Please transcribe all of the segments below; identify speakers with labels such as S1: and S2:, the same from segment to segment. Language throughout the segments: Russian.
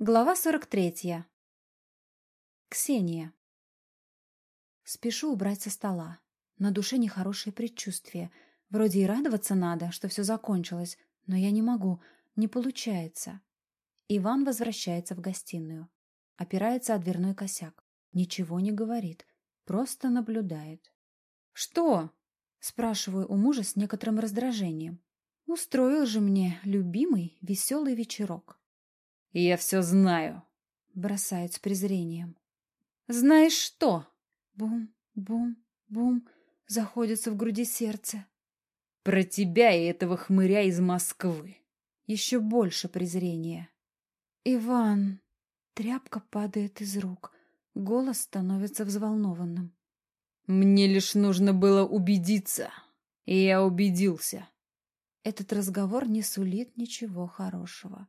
S1: Глава 43. Ксения. Спешу убрать со стола. На душе нехорошее предчувствие. Вроде и радоваться надо, что все закончилось, но я не могу, не получается. Иван возвращается в гостиную. Опирается о дверной косяк. Ничего не говорит, просто наблюдает. «Что?» — спрашиваю у мужа с некоторым раздражением. «Устроил же мне любимый веселый вечерок».
S2: «Я все знаю», —
S1: бросает с презрением. «Знаешь что?» Бум, бум, бум, заходится в груди сердце.
S2: «Про тебя и этого хмыря из Москвы».
S1: Еще больше презрения. «Иван...» Тряпка падает из рук. Голос становится взволнованным.
S2: «Мне лишь нужно было убедиться, и я убедился».
S1: Этот разговор не сулит ничего хорошего.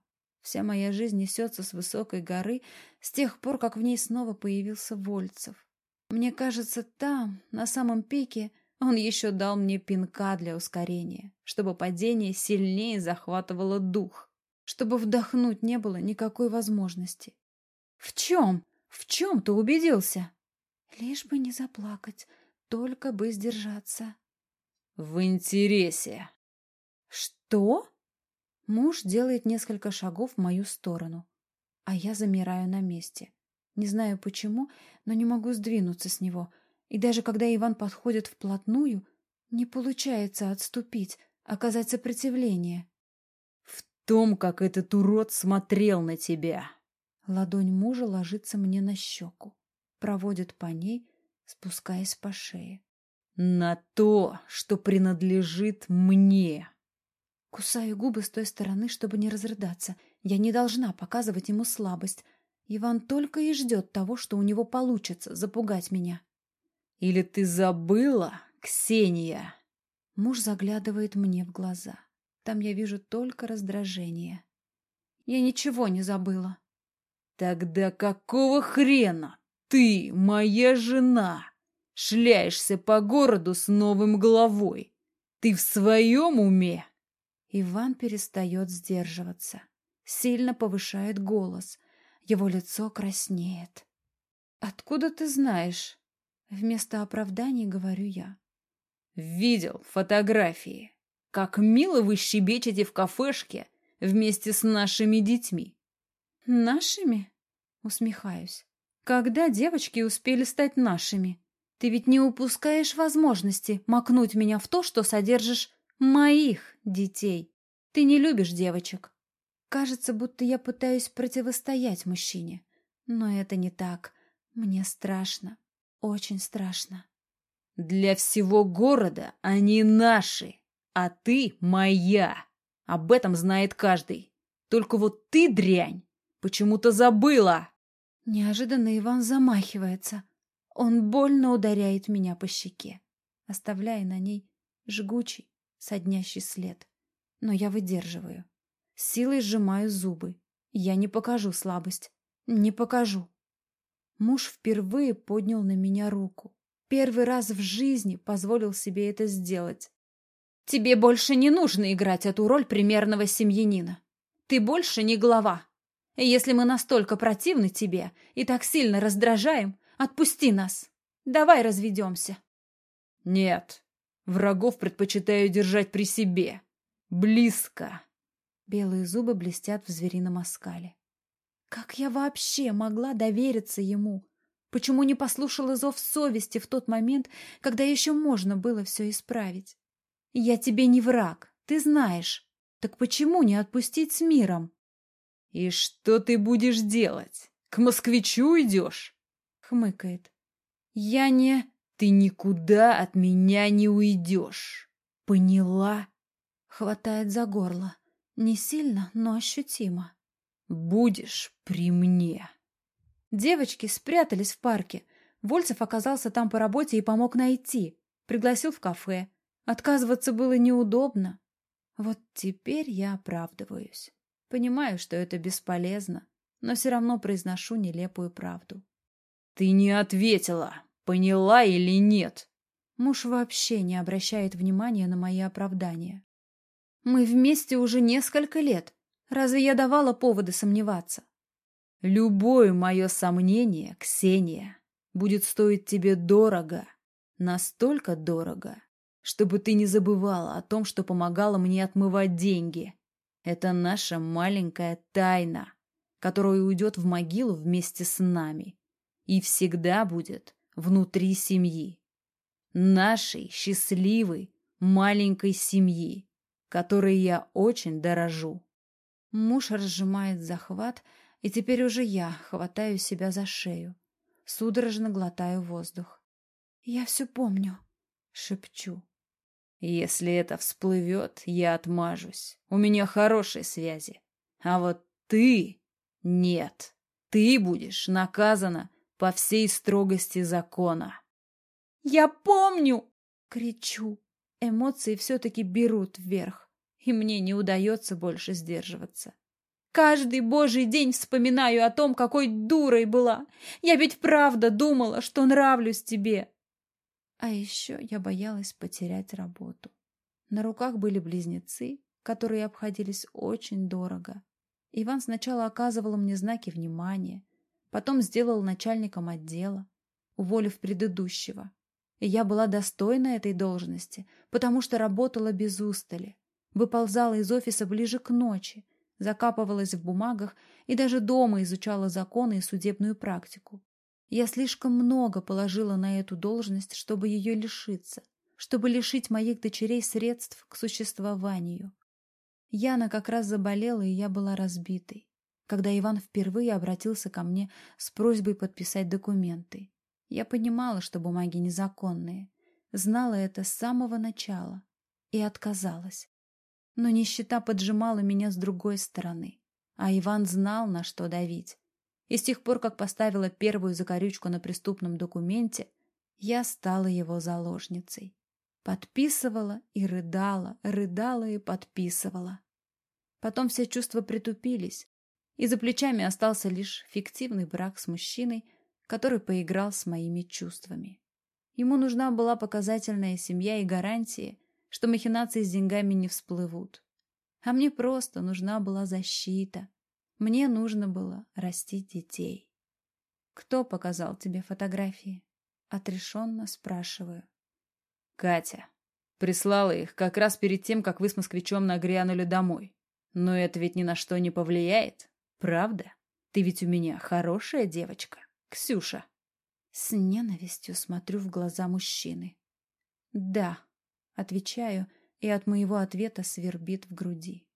S1: Вся моя жизнь несется с высокой горы с тех пор, как в ней снова появился Вольцев. Мне кажется, там, на самом пике, он еще дал мне пинка для ускорения, чтобы падение сильнее захватывало дух, чтобы вдохнуть не было никакой возможности. В чем? В чем ты убедился? Лишь бы не заплакать, только бы сдержаться.
S2: В интересе.
S1: Что? Муж делает несколько шагов в мою сторону, а я замираю на месте. Не знаю почему, но не могу сдвинуться с него. И даже когда Иван подходит вплотную, не получается отступить, оказать сопротивление.
S2: В том, как этот урод смотрел на тебя.
S1: Ладонь мужа ложится мне на щеку, проводит по ней, спускаясь по шее.
S2: На то, что принадлежит мне.
S1: Кусаю губы с той стороны, чтобы не разрыдаться. Я не должна показывать ему слабость. Иван только и ждет того, что у него получится запугать меня.
S2: «Или ты забыла, Ксения?»
S1: Муж заглядывает мне в глаза. Там я вижу только раздражение. Я ничего не забыла.
S2: «Тогда какого хрена ты, моя жена, шляешься по городу с новым главой? Ты в своем уме?»
S1: Иван перестает сдерживаться, сильно повышает голос. Его лицо краснеет. «Откуда ты знаешь?» Вместо оправданий говорю я.
S2: «Видел фотографии. Как мило вы щебечете в кафешке вместе с нашими детьми».
S1: «Нашими?» Усмехаюсь. «Когда девочки успели стать нашими? Ты ведь не упускаешь возможности макнуть меня в то, что содержишь Моих детей. Ты не любишь девочек. Кажется, будто я пытаюсь противостоять мужчине. Но это не так. Мне страшно. Очень страшно.
S2: Для всего города они наши, а ты моя. Об этом знает каждый. Только вот ты, дрянь, почему-то забыла.
S1: Неожиданно Иван замахивается. Он больно ударяет меня по щеке, оставляя на ней жгучий, соднящий след. Но я выдерживаю. силой сжимаю зубы. Я не покажу слабость. Не покажу. Муж впервые поднял на меня руку. Первый раз в жизни позволил себе это сделать. Тебе больше не нужно играть эту роль примерного семьянина. Ты больше не глава. Если мы настолько противны тебе и так сильно раздражаем, отпусти нас. Давай разведемся.
S2: Нет, Врагов предпочитаю держать при себе. Близко.
S1: Белые зубы блестят в зверином оскале. Как я вообще могла довериться ему? Почему не послушала зов совести в тот момент, когда еще можно было все исправить? Я тебе не враг, ты знаешь. Так почему не отпустить с миром?
S2: И что ты будешь делать? К москвичу идешь?
S1: Хмыкает. Я не...
S2: Ты никуда от меня не уйдешь. Поняла?
S1: Хватает за горло. Не сильно, но ощутимо.
S2: Будешь при мне.
S1: Девочки спрятались в парке. Вольцев оказался там по работе и помог найти. Пригласил в кафе. Отказываться было неудобно. Вот теперь я оправдываюсь. Понимаю, что это бесполезно, но все равно произношу нелепую правду.
S2: Ты не ответила. Поняла или нет?
S1: Муж вообще не обращает внимания на мои оправдания. Мы вместе уже несколько лет. Разве я давала поводы сомневаться?
S2: Любое мое сомнение, Ксения, будет стоить тебе дорого, настолько дорого, чтобы ты не забывала о том, что помогала мне отмывать деньги. Это наша маленькая тайна, которая уйдет в могилу вместе с нами и всегда будет внутри семьи. Нашей счастливой маленькой семьи, которой я очень дорожу.
S1: Муж разжимает захват, и теперь уже я хватаю себя за шею. Судорожно глотаю воздух. «Я все помню», — шепчу.
S2: «Если это всплывет, я отмажусь. У меня хорошие связи. А вот ты... Нет. Ты будешь наказана по всей строгости закона».
S1: «Я помню!» — кричу. Эмоции все-таки берут вверх, и мне не удается больше сдерживаться. Каждый божий день вспоминаю о том, какой дурой была. Я ведь правда думала, что нравлюсь тебе. А еще я боялась потерять работу. На руках были близнецы, которые обходились очень дорого. Иван сначала оказывал мне знаки внимания, потом сделал начальником отдела, уволив предыдущего. И я была достойна этой должности, потому что работала без устали, выползала из офиса ближе к ночи, закапывалась в бумагах и даже дома изучала законы и судебную практику. Я слишком много положила на эту должность, чтобы ее лишиться, чтобы лишить моих дочерей средств к существованию. Яна как раз заболела, и я была разбитой, когда Иван впервые обратился ко мне с просьбой подписать документы. Я понимала, что бумаги незаконные, знала это с самого начала и отказалась. Но нищета поджимала меня с другой стороны, а Иван знал, на что давить. И с тех пор, как поставила первую закорючку на преступном документе, я стала его заложницей. Подписывала и рыдала, рыдала и подписывала. Потом все чувства притупились, и за плечами остался лишь фиктивный брак с мужчиной, который поиграл с моими чувствами. Ему нужна была показательная семья и гарантии, что махинации с деньгами не всплывут. А мне просто нужна была защита. Мне нужно было растить детей. «Кто показал тебе фотографии?» Отрешенно спрашиваю.
S2: «Катя. Прислала их как раз перед тем, как вы с москвичом нагрянули домой. Но это ведь ни на что не повлияет, правда? Ты ведь у меня хорошая девочка». Ксюша.
S1: С ненавистью смотрю в глаза мужчины. Да, отвечаю, и от моего ответа свербит в груди.